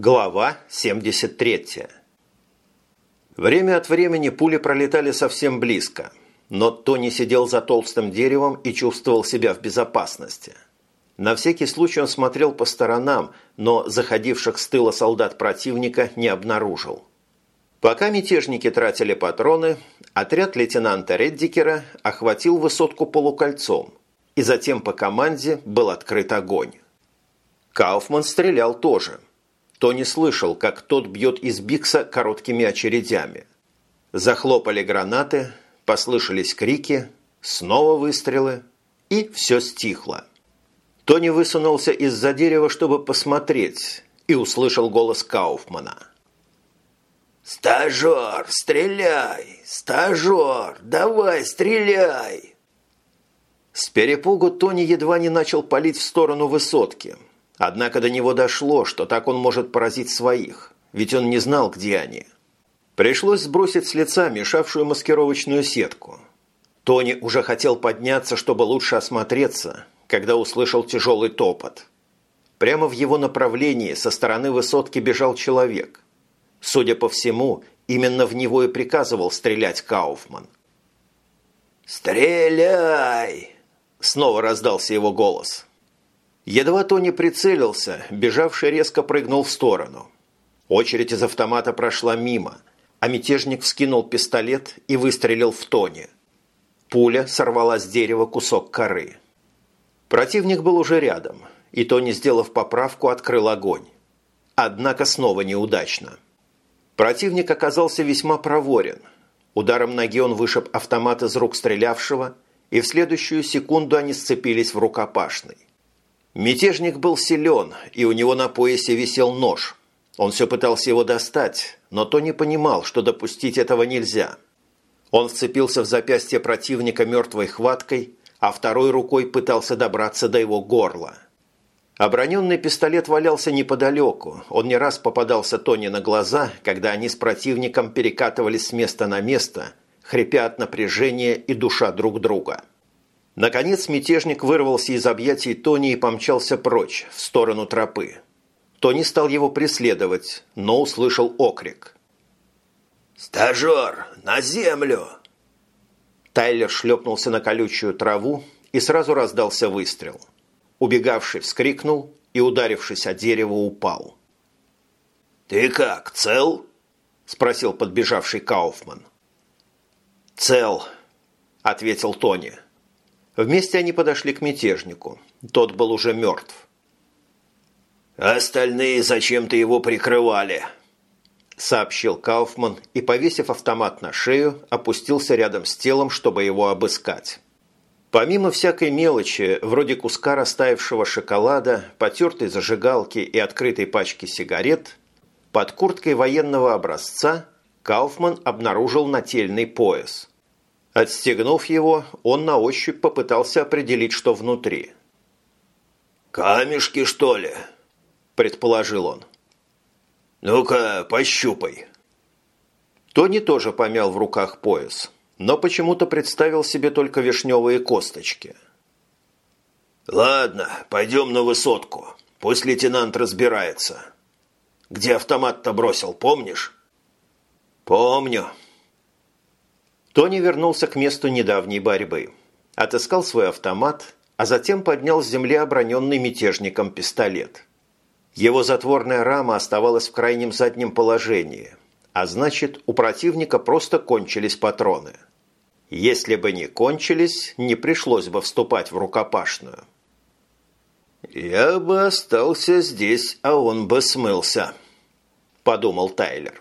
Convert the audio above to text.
Глава 73. Время от времени пули пролетали совсем близко, но Тони сидел за толстым деревом и чувствовал себя в безопасности. На всякий случай он смотрел по сторонам, но заходивших с тыла солдат противника не обнаружил. Пока мятежники тратили патроны, отряд лейтенанта Реддикера охватил высотку полукольцом, и затем по команде был открыт огонь. Кауфман стрелял тоже – Тони слышал, как тот бьет из Бикса короткими очередями. Захлопали гранаты, послышались крики, снова выстрелы, и все стихло. Тони высунулся из-за дерева, чтобы посмотреть, и услышал голос Кауфмана. «Стажер, стреляй! Стажер, давай, стреляй!» С перепугу Тони едва не начал палить в сторону высотки – Однако до него дошло, что так он может поразить своих, ведь он не знал, где они. Пришлось сбросить с лица мешавшую маскировочную сетку. Тони уже хотел подняться, чтобы лучше осмотреться, когда услышал тяжелый топот. Прямо в его направлении со стороны высотки бежал человек. Судя по всему, именно в него и приказывал стрелять Кауфман. «Стреляй!» – снова раздался его голос – Едва Тони прицелился, бежавший резко прыгнул в сторону. Очередь из автомата прошла мимо, а мятежник вскинул пистолет и выстрелил в Тони. Пуля сорвала с дерева кусок коры. Противник был уже рядом, и Тони, сделав поправку, открыл огонь. Однако снова неудачно. Противник оказался весьма проворен. Ударом ноги он вышиб автомат из рук стрелявшего, и в следующую секунду они сцепились в рукопашной. Мятежник был силен, и у него на поясе висел нож. Он все пытался его достать, но то не понимал, что допустить этого нельзя. Он вцепился в запястье противника мертвой хваткой, а второй рукой пытался добраться до его горла. Оброненный пистолет валялся неподалеку. Он не раз попадался Тони на глаза, когда они с противником перекатывались с места на место, хрипя от напряжения и душа друг друга. Наконец мятежник вырвался из объятий Тони и помчался прочь, в сторону тропы. Тони стал его преследовать, но услышал окрик. «Стажер, на землю!» Тайлер шлепнулся на колючую траву, и сразу раздался выстрел. Убегавший вскрикнул и, ударившись о дерево, упал. «Ты как, цел?» – спросил подбежавший Кауфман. «Цел», – ответил Тони. Вместе они подошли к мятежнику. Тот был уже мертв. «Остальные зачем-то его прикрывали», – сообщил Кауфман и, повесив автомат на шею, опустился рядом с телом, чтобы его обыскать. Помимо всякой мелочи, вроде куска растаявшего шоколада, потертой зажигалки и открытой пачки сигарет, под курткой военного образца Кауфман обнаружил нательный пояс – Отстегнув его, он на ощупь попытался определить, что внутри. «Камешки, что ли?» – предположил он. «Ну-ка, пощупай». Тони тоже помял в руках пояс, но почему-то представил себе только вишневые косточки. «Ладно, пойдем на высотку. Пусть лейтенант разбирается. Где автомат-то бросил, помнишь?» «Помню», Тони вернулся к месту недавней борьбы. Отыскал свой автомат, а затем поднял с земли оброненный мятежником пистолет. Его затворная рама оставалась в крайнем заднем положении, а значит, у противника просто кончились патроны. Если бы не кончились, не пришлось бы вступать в рукопашную. «Я бы остался здесь, а он бы смылся», – подумал Тайлер.